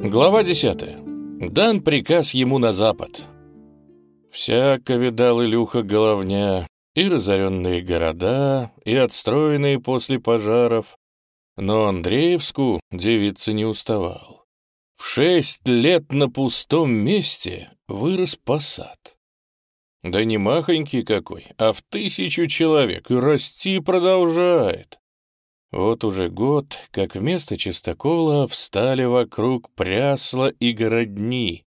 Глава 10. Дан приказ ему на запад. Всяко видал Илюха головня, и разоренные города, и отстроенные после пожаров, но Андреевску девица не уставал. В шесть лет на пустом месте вырос посад. Да не махонький какой, а в тысячу человек, и расти продолжает. Вот уже год, как вместо чистокола встали вокруг прясла и городни,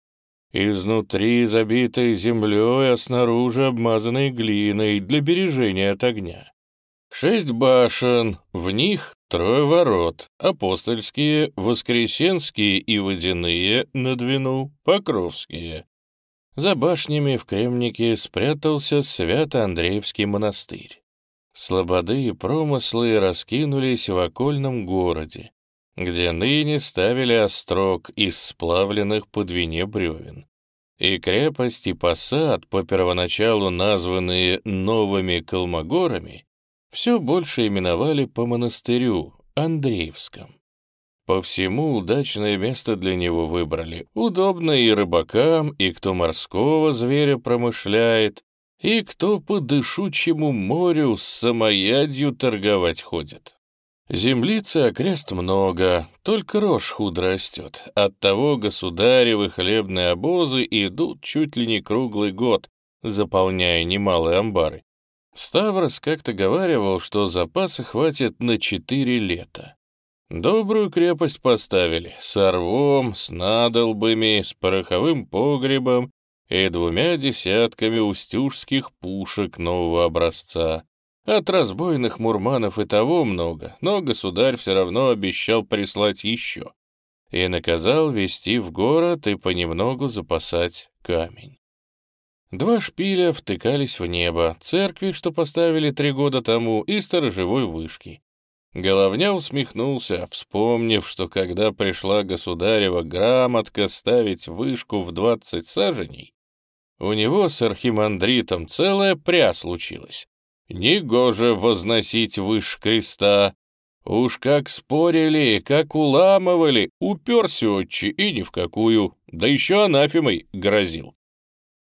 изнутри забитые землей, а снаружи обмазанные глиной для бережения от огня. Шесть башен, в них трое ворот, апостольские, воскресенские и водяные на Двину, покровские. За башнями в Кремнике спрятался Свято-Андреевский монастырь. Слободы и промыслы раскинулись в окольном городе, где ныне ставили острог из сплавленных по двине бревен. И крепость и посад, по первоначалу названные новыми Калмогорами, все больше именовали по монастырю Андреевском. По всему удачное место для него выбрали. Удобно и рыбакам, и кто морского зверя промышляет, и кто по дышучему морю с самоядью торговать ходит. Землицы окрест много, только рожь худо растет. Оттого государевы хлебные обозы идут чуть ли не круглый год, заполняя немалые амбары. Ставрос как-то говаривал, что запасы хватит на четыре лета. Добрую крепость поставили, с орвом, с надолбами, с пороховым погребом и двумя десятками устюжских пушек нового образца. От разбойных мурманов и того много, но государь все равно обещал прислать еще и наказал вести в город и понемногу запасать камень. Два шпиля втыкались в небо, церкви, что поставили три года тому, и сторожевой вышки. Головня усмехнулся, вспомнив, что когда пришла государева грамотка ставить вышку в двадцать саженей, у него с архимандритом целая пря случилась. Негоже возносить выше креста. Уж как спорили, как уламывали, уперся отче и ни в какую, да еще анафемой грозил.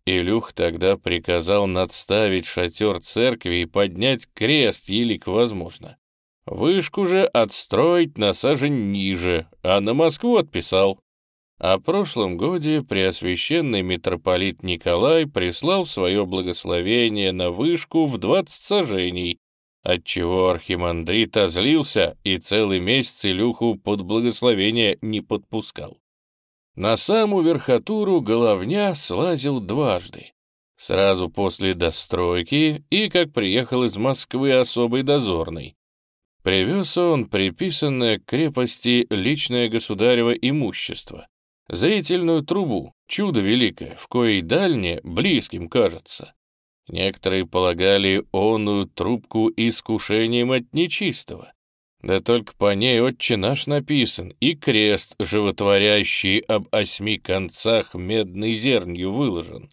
Илюх тогда приказал надставить шатер церкви и поднять крест, елик возможно. Вышку же отстроить на сажень ниже, а на Москву отписал. О прошлом годе преосвященный митрополит Николай прислал свое благословение на вышку в двадцать сажений, отчего архимандрит озлился и целый месяц Илюху под благословение не подпускал. На саму верхотуру головня слазил дважды. Сразу после достройки и как приехал из Москвы особый дозорный. Привез он приписанное к крепости личное государево имущество, Зрительную трубу, чудо великое, в коей дальне близким кажется. Некоторые полагали онную трубку искушением от нечистого. Да только по ней отче наш написан, и крест, животворящий об осьми концах медной зернью выложен.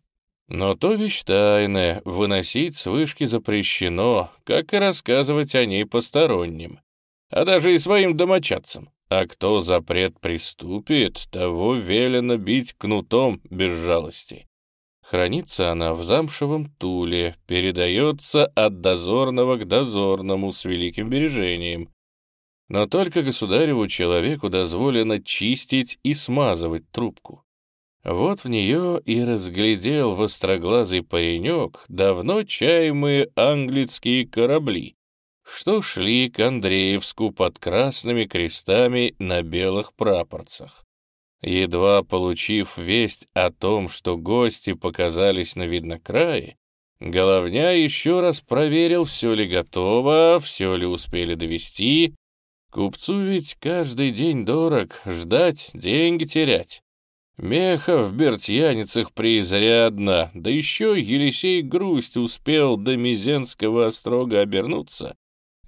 Но то вещь тайная, выносить с вышки запрещено, как и рассказывать о ней посторонним, а даже и своим домочадцам. А кто запрет приступит, того велено бить кнутом без жалости. Хранится она в замшевом туле, передается от дозорного к дозорному с великим бережением. Но только государеву человеку дозволено чистить и смазывать трубку. Вот в нее и разглядел востроглазый паренек давно чаемые английские корабли, что шли к Андреевску под красными крестами на белых прапорцах. Едва получив весть о том, что гости показались на виднокрае, Головня еще раз проверил, все ли готово, все ли успели довести. Купцу ведь каждый день дорог, ждать, деньги терять. Меха в бертьяницах преизрядно, да еще Елисей Грусть успел до Мизенского острога обернуться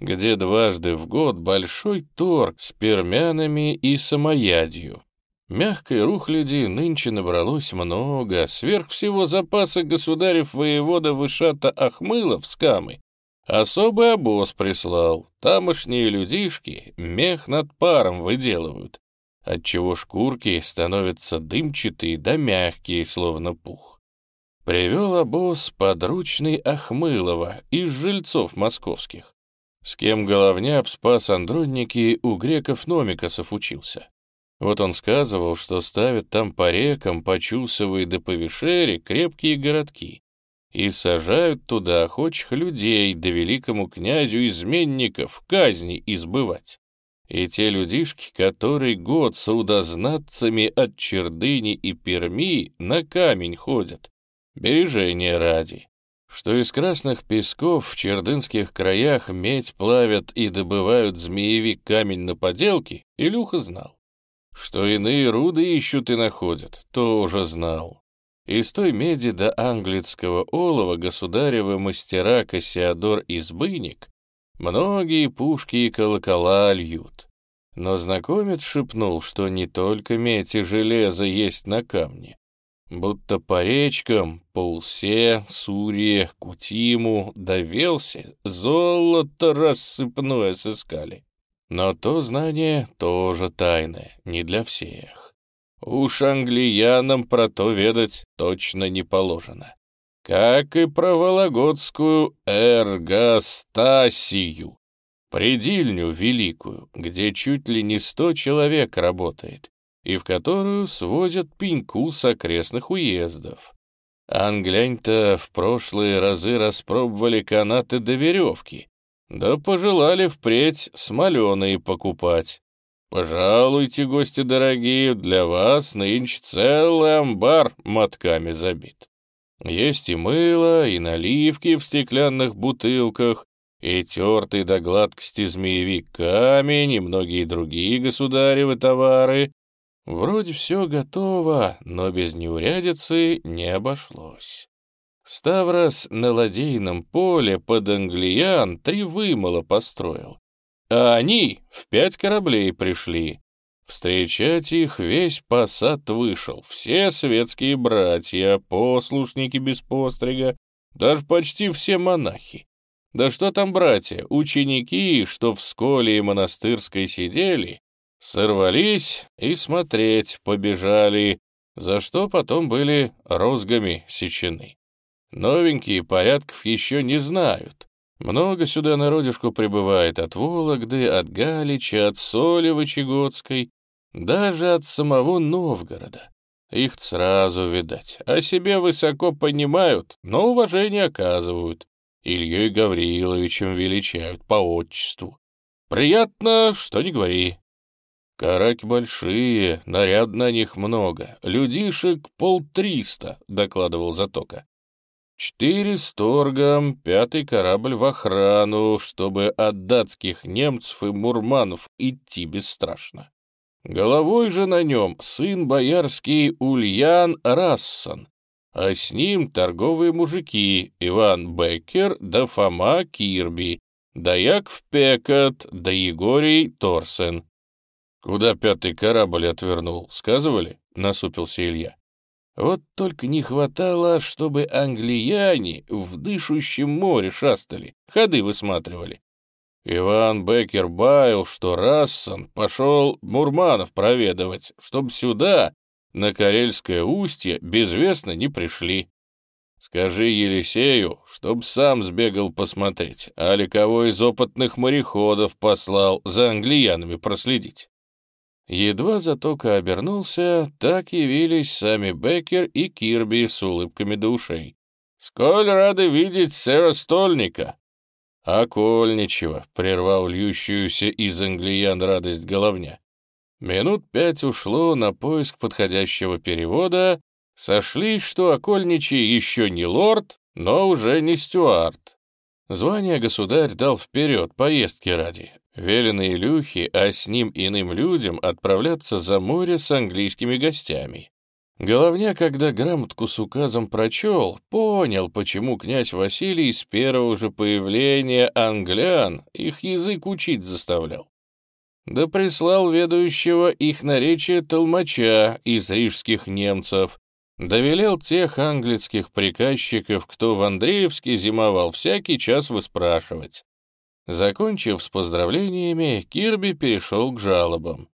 где дважды в год большой торг с пермянами и самоядью. Мягкой рухляди нынче набралось много, сверх всего запаса государев воевода Вышата Ахмылов с Камы. Особый обоз прислал, тамошние людишки мех над паром выделывают. отчего шкурки становятся дымчатые да мягкие, словно пух. Привел обоз подручный Ахмылова из жильцов московских, с кем головня спас Андронники у греков Номикосов учился. Вот он сказывал, что ставят там по рекам, по Чусовой да по Вишере крепкие городки, и сажают туда охочих людей, да великому князю изменников казни избывать. И те людишки, которые год с рудознатцами от Чердыни и Перми на камень ходят, бережение ради, что из красных песков в чердынских краях медь плавят и добывают змеевик камень на поделки, Илюха знал. Что иные руды ищут и находят, тоже знал. Из той меди до английского олова государевы мастера Кассиадор и Збыник многие пушки и колокола льют. Но знакомец шепнул, что не только медь и железо есть на камне, будто по речкам, по Усе, Сурье, Кутиму, довелся, золото рассыпное сыскали. Но то знание тоже тайное, не для всех. Уж англиянам про то ведать точно не положено. Как и про Вологодскую эргостасию, предельню великую, где чуть ли не сто человек работает, и в которую свозят пеньку с окрестных уездов. Англянь-то в прошлые разы распробовали канаты до веревки, да пожелали впредь смоленые покупать. «Пожалуйте, гости дорогие, для вас нынче целый амбар мотками забит. Есть и мыло, и наливки в стеклянных бутылках, и тертый до гладкости змеевик камень, и многие другие государевы товары. Вроде все готово, но без неурядицы не обошлось. Ставрос на ладейном поле под англиян три вымыла построил, а они в пять кораблей пришли. Встречать их весь посад вышел, все светские братья, послушники без пострига, даже почти все монахи. Да что там братья, ученики, что в сколе и монастырской сидели, сорвались и смотреть побежали, за что потом были розгами сечены. Новенькие порядков еще не знают, много сюда народишку прибывает от Вологды, от Галича, от Солевы Чегодской, даже от самого Новгорода. Их сразу видать. О себе высоко понимают, но уважение оказывают. Ильей Гавриловичем величают по отчеству. Приятно, что не говори. Караки большие, наряд на них много, людишек полтриста, докладывал Затока. Четыре с торгом, пятый корабль в охрану, чтобы от датских немцев и мурманов идти бесстрашно. Головой же на нем сын боярский Ульян Рассон, а с ним торговые мужики Иван Беккер да Фома Кирби, да Яков Пекот да Егорий Торсен. «Куда пятый корабль отвернул, сказывали?» — насупился Илья. Вот только не хватало, чтобы англияне в дышущем море шастали, ходы высматривали. Иван Беккер баял, что Рассон пошел Мурманов проведывать, чтоб сюда, на Карельское устье, безвестно не пришли. Скажи Елисею, чтоб сам сбегал посмотреть, а ли кого из опытных мореходов послал за англиянами проследить. Едва Затока обернулся, так явились сами Беккер и Кирби с улыбками до ушей. «Сколь рады видеть сэра Стольника!» «А коль ничего», — прервал льющуюся из англиян радость головня. Минут пять ушло на поиск подходящего перевода, сошлись, что окольничий еще не лорд, но уже не стюард. Звание государь дал вперед, поездки ради, Велено Илюхе, а с ним иным людям отправляться за море с английскими гостями. Головня, когда грамотку с указом прочел, понял, почему князь Василий с первого же появления англян их язык учить заставлял. Да прислал ведущего их наречия толмача из рижских немцев, довелел тех английских приказчиков, кто в Андреевске зимовал, всякий час выспрашивать. Закончив с поздравлениями, Кирби перешел к жалобам.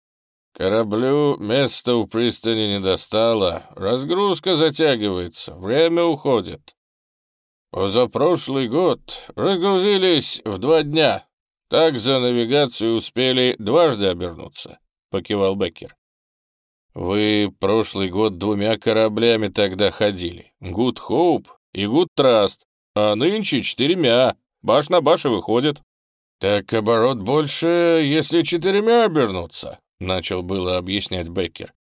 Кораблю места у пристани не достало, разгрузка затягивается, время уходит. Позапрошлый год разгрузились в два дня, так за навигацию успели дважды обернуться», — покивал Беккер. «Вы прошлый год двумя кораблями тогда ходили, Good Hope и Good Trust, а нынче четырьмя, баш на баш и выходит». «Так оборот больше, если четырьмя обернуться», — начал было объяснять Беккер.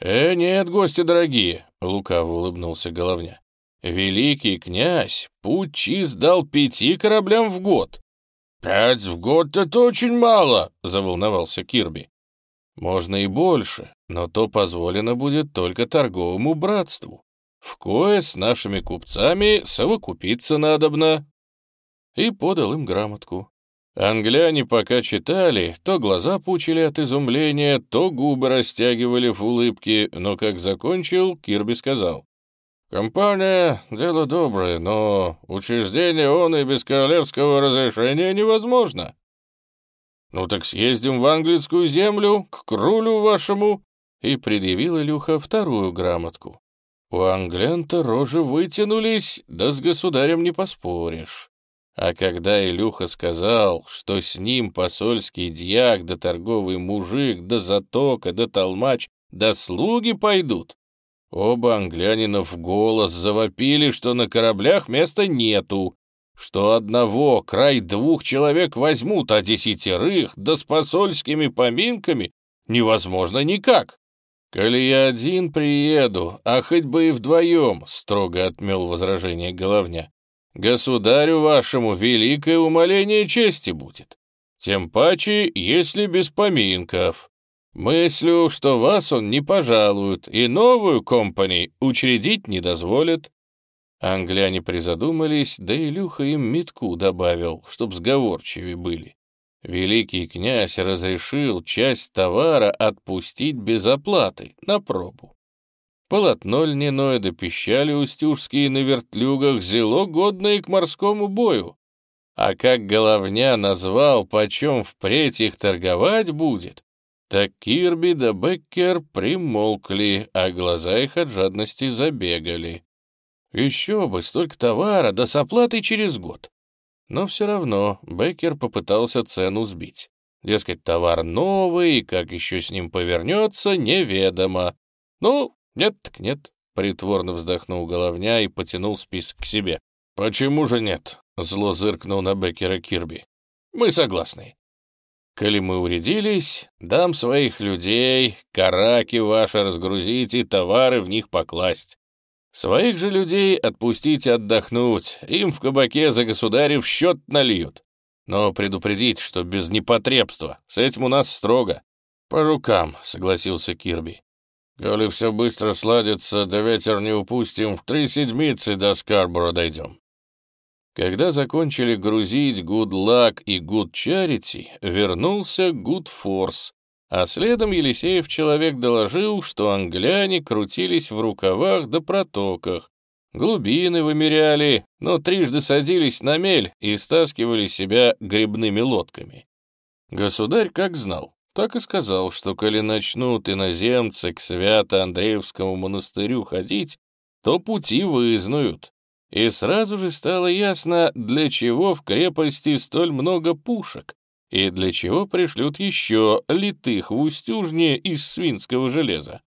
«Э, нет, гости дорогие», — лукаво улыбнулся Головня. «Великий князь путь чист дал пяти кораблям в год». «Пять в год — это очень мало», — заволновался Кирби. «Можно и больше, но то позволено будет только торговому братству. В кое с нашими купцами совокупиться надобно». И подал им грамотку. Англяне пока читали, то глаза пучили от изумления, то губы растягивали в улыбке, но как закончил, Кирби сказал. «Компания — дело доброе, но учреждение он и без королевского разрешения невозможно. Ну так съездим в английскую землю, к крулю вашему». И предъявил Илюха вторую грамотку. У англянта рожи вытянулись, да с государем не поспоришь. А когда Илюха сказал, что с ним посольский дьяк, да торговый мужик, да затока, да толмач, да слуги пойдут, оба англянина в голос завопили, что на кораблях места нету, что одного край двух человек возьмут, а десятерых, да с посольскими поминками, невозможно никак. «Коли я один приеду, а хоть бы и вдвоем», — строго отмел возражение головня, Государю вашему великое умоление чести будет. Тем паче, если без поминков. Мыслю, что вас он не пожалует и новую компани учредить не дозволит. Англяне призадумались, да Илюха им метку добавил, чтоб сговорчивее были. Великий князь разрешил часть товара отпустить без оплаты, на пробу. Полотно льняное да пищали устюжские на вертлюгах зело годное к морскому бою. А как головня назвал, почем впредь их торговать будет, так Кирби да Беккер примолкли, а глаза их от жадности забегали. Еще бы, столько товара, да с оплатой через год. Но все равно Беккер попытался цену сбить. Дескать, товар новый, и как еще с ним повернется, неведомо. Ну, «Нет так нет», — притворно вздохнул головня и потянул список к себе. «Почему же нет?» — зло зыркнул на Беккера Кирби. «Мы согласны. Коли мы уредились, дам своих людей, караки ваши разгрузить и товары в них покласть. Своих же людей отпустите отдохнуть, им в кабаке за государев счет нальют. Но предупредить, что без непотребства, с этим у нас строго. По рукам, согласился Кирби. Коли все быстро сладится, да ветер не упустим, в три седмицы до Скарбора дойдем. Когда закончили грузить Good Luck и Good Charity, вернулся Good Force, а следом Елисеев человек доложил, что англяне крутились в рукавах да протоках, глубины вымеряли, но трижды садились на мель и стаскивали себя грибными лодками. Государь как знал, так и сказал, что коли начнут иноземцы к Свято-Андреевскому монастырю ходить, то пути вызнают. И сразу же стало ясно, для чего в крепости столь много пушек, и для чего пришлют еще литых в устюжне из свинского железа.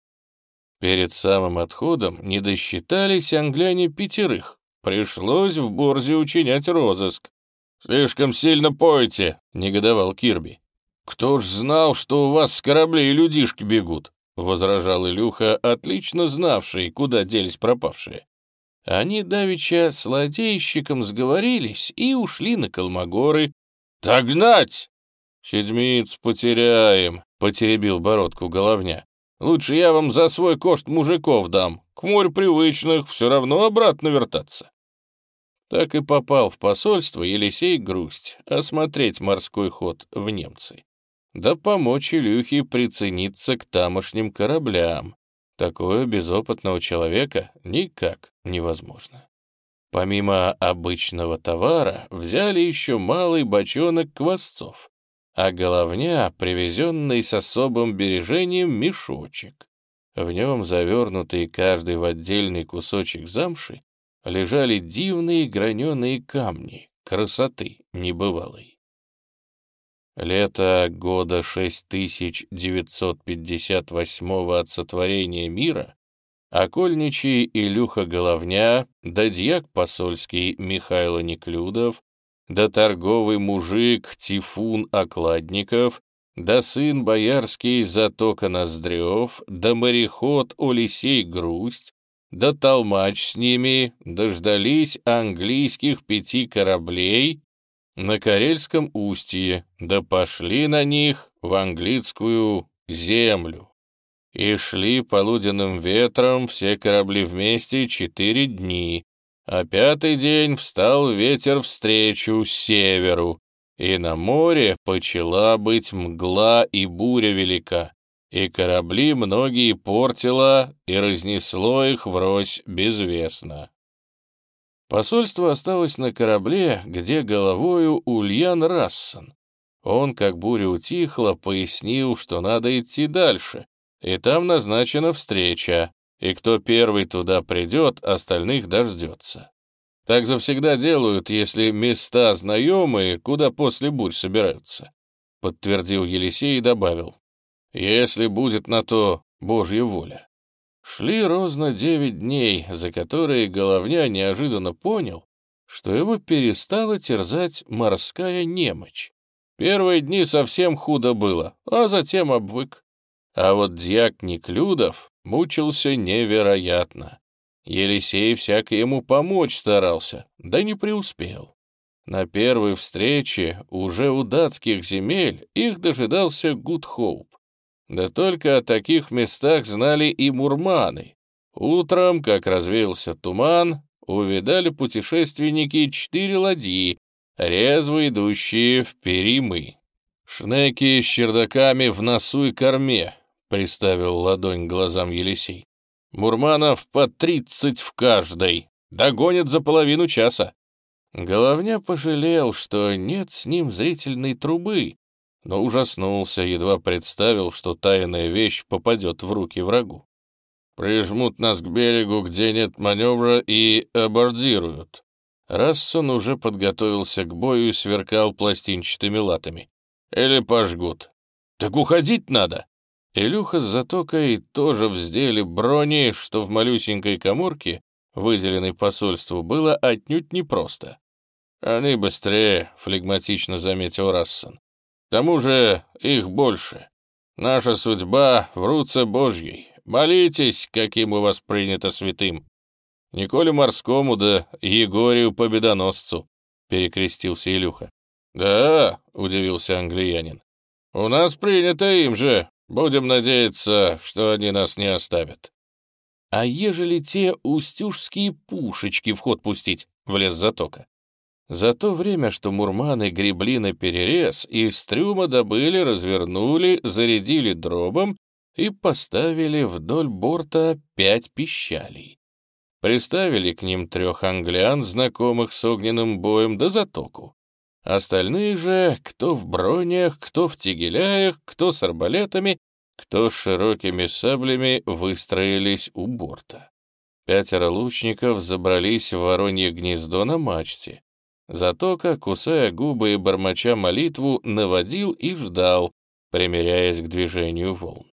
Перед самым отходом не досчитались англяне пятерых. Пришлось в Борзе учинять розыск. «Слишком сильно пойте», — негодовал Кирби. «Кто ж знал, что у вас с кораблей людишки бегут?» — возражал Илюха, отлично знавший, куда делись пропавшие. Они давеча с ладейщиком сговорились и ушли на Колмогоры. «Догнать!» «Седмиц потеряем», — потеребил бородку головня. «Лучше я вам за свой кошт мужиков дам. К морю привычных все равно обратно вертаться». Так и попал в посольство Елисей Грусть осмотреть морской ход в немцы да помочь Илюхе прицениться к тамошним кораблям. Такое без опытного человека никак невозможно. Помимо обычного товара взяли еще малый бочонок квасцов. а головня, привезенный с особым бережением мешочек. В нем, завернутые каждый в отдельный кусочек замши, лежали дивные граненые камни, красоты небывалой. Лето года 6958 от сотворения мира окольничий Илюха Головня, да дьяк посольский Михайло Неклюдов, да торговый мужик Тифун Окладников, да сын боярский Затока Ноздрев, да мореход Олесей Грусть, да толмач с ними дождались английских пяти кораблей на Карельском устье, да пошли на них в английскую землю. И шли полуденным ветром все корабли вместе четыре дни, а пятый день встал ветер встречу северу, и на море почала быть мгла и буря велика, и корабли многие портило и разнесло их врозь безвестно. Посольство осталось на корабле, где головою Ульян Рассон. Он, как буря утихла, пояснил, что надо идти дальше, и там назначена встреча, и кто первый туда придет, остальных дождется. Так завсегда делают, если места знаемые, куда после бурь собираются. Подтвердил Елисей и добавил, если будет на то Божья воля. Шли розно девять дней, за которые Головня неожиданно понял, что его перестала терзать морская немочь. Первые дни совсем худо было, а затем обвык. А вот дьяк Неклюдов мучился невероятно. Елисей всяко ему помочь старался, да не преуспел. На первой встрече уже у датских земель их дожидался Гудхоуп. Да только о таких местах знали и мурманы. Утром, как развеялся туман, увидали путешественники четыре ладьи, резво идущие в Перимы. Шнеки с чердаками в носу и корме, — приставил ладонь к глазам Елисей. «Мурманов по тридцать в каждой. Догонят за половину часа». Головня пожалел, что нет с ним зрительной трубы, но ужаснулся, едва представил, что тайная вещь попадет в руки врагу. «Прижмут нас к берегу, где нет маневра, и абордируют». Рассон уже подготовился к бою и сверкал пластинчатыми латами. «Или пожгут». «Так уходить надо!» Илюха с Затокой тоже вздели брони, что в малюсенькой коморке, выделенной посольству, было отнюдь непросто. «Они быстрее», — флегматично заметил Рассон. «К тому же их больше. Наша судьба в руце Божьей. Молитесь, каким у вас принято святым. Николе Морскому да Егорию Победоносцу», — перекрестился Илюха. «Да», — удивился англиянин, — «у нас принято им же, Будем надеяться, что они нас не оставят. А ежели те устюжские пушечки в ход пустить, влез затока. За то время, что мурманы гребли на перерез, из трюма добыли, развернули, зарядили дробом и поставили вдоль борта пять пищалей. Приставили к ним трех англян, знакомых с огненным боем, до затоку. Остальные же, кто в бронях, кто в тегеляях, кто с арбалетами, кто с широкими саблями, выстроились у борта. Пятеро лучников забрались в воронье гнездо на мачте. Затока, кусая губы и бормоча молитву, наводил и ждал, примеряясь к движению волн.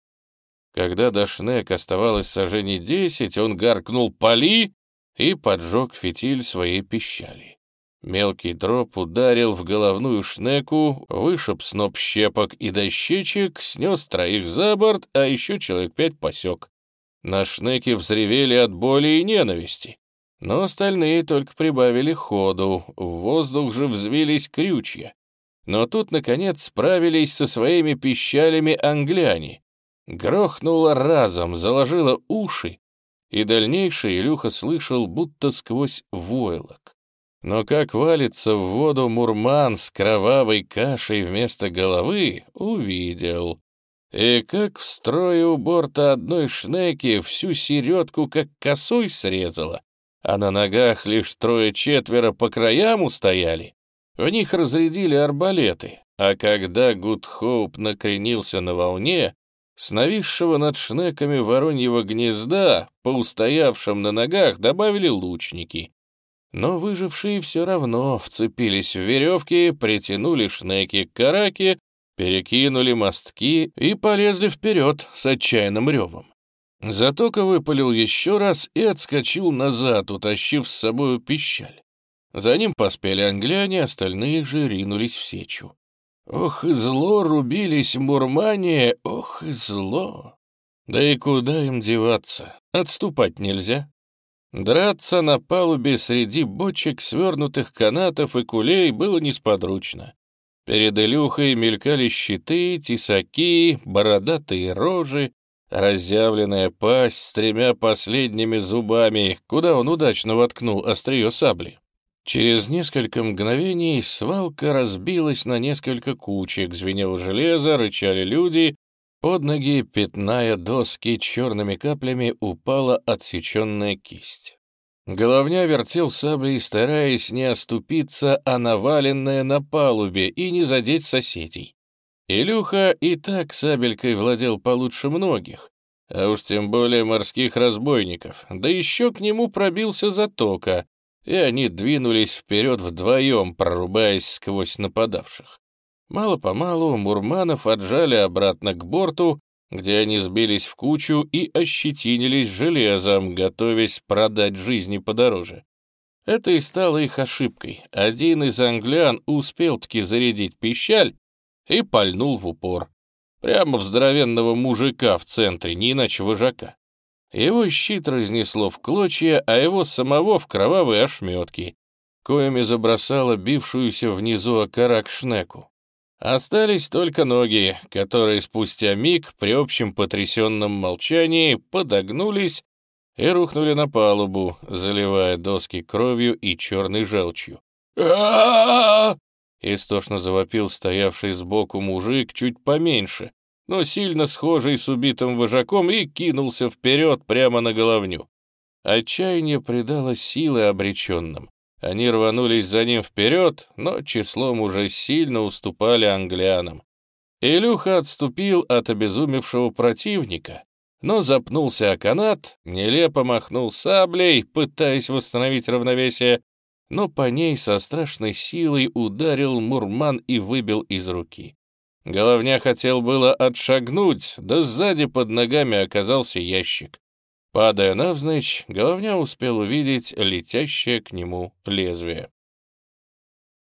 Когда до Шнек оставалось сожжений десять, он гаркнул «Пали!» и поджег фитиль своей пищали. Мелкий дроп ударил в головную шнеку, вышиб сноп щепок и дощечек, снес троих за борт, а еще человек пять посек. На шнеке взревели от боли и ненависти. Но остальные только прибавили ходу, в воздух же взвились крючья. Но тут, наконец, справились со своими пищалями англяне. Грохнуло разом, заложило уши, и дальнейшее Илюха слышал будто сквозь войлок. Но как валится в воду мурман с кровавой кашей вместо головы, увидел. И как в строе у борта одной шнеки всю середку как косой срезала, а на ногах лишь трое-четверо по краям устояли. В них разрядили арбалеты, а когда Гудхоуп накренился на волне, с нависшего над шнеками вороньего гнезда, по устоявшим на ногах, добавили лучники. Но выжившие все равно вцепились в веревки, притянули шнеки к караке, перекинули мостки и полезли вперед с отчаянным ревом. Затока выпалил еще раз и отскочил назад, утащив с собою пищаль. За ним поспели англяне, остальные же ринулись в сечу. Ох и зло рубились мурмане, ох и зло! Да и куда им деваться? Отступать нельзя. Драться на палубе среди бочек, свернутых канатов и кулей было несподручно. Перед Илюхой мелькали щиты, тесаки, бородатые рожи, разъявленная пасть с тремя последними зубами, куда он удачно воткнул острие сабли. Через несколько мгновений свалка разбилась на несколько кучек, звенело железо, рычали люди, под ноги, пятная доски черными каплями, упала отсеченная кисть. Головня вертел саблей, стараясь не оступиться, а наваленная на палубе и не задеть соседей. Илюха и так сабелькой владел получше многих, а уж тем более морских разбойников, да еще к нему пробился затока, и они двинулись вперед вдвоем, прорубаясь сквозь нападавших. Мало-помалу Мурманов отжали обратно к борту, где они сбились в кучу и ощетинились железом, готовясь продать жизни подороже. Это и стало их ошибкой. Один из англян успел-таки зарядить пищаль и пальнул в упор. Прямо в здоровенного мужика в центре, не иначе вожака. Его щит разнесло в клочья, а его самого в кровавые ошметки, коими забросало бившуюся внизу окорак шнеку. Остались только ноги, которые спустя миг при общем потрясенном молчании подогнулись и рухнули на палубу, заливая доски кровью и черной желчью. а Истошно завопил стоявший сбоку мужик чуть поменьше, но сильно схожий с убитым вожаком, и кинулся вперед прямо на головню. Отчаяние придало силы обреченным. Они рванулись за ним вперед, но числом уже сильно уступали англианам. Илюха отступил от обезумевшего противника, но запнулся о канат, нелепо махнул саблей, пытаясь восстановить равновесие, но по ней со страшной силой ударил Мурман и выбил из руки. Головня хотел было отшагнуть, да сзади под ногами оказался ящик. Падая навзничь, головня успел увидеть летящее к нему лезвие.